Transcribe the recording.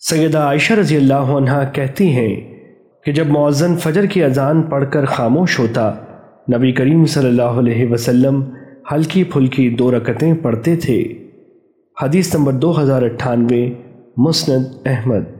سیدہ عائشہ رضی اللہ عنہ کہتی ہیں کہ جب معزن فجر کی اذان پڑھ کر خاموش ہوتا، نبی کریم صلی اللہ علیہ وسلم ہلکی پھلکی دو رکتیں پڑھتے تھے۔ حدیث نمبر دو ہزار اٹھانوے، مسند احمد۔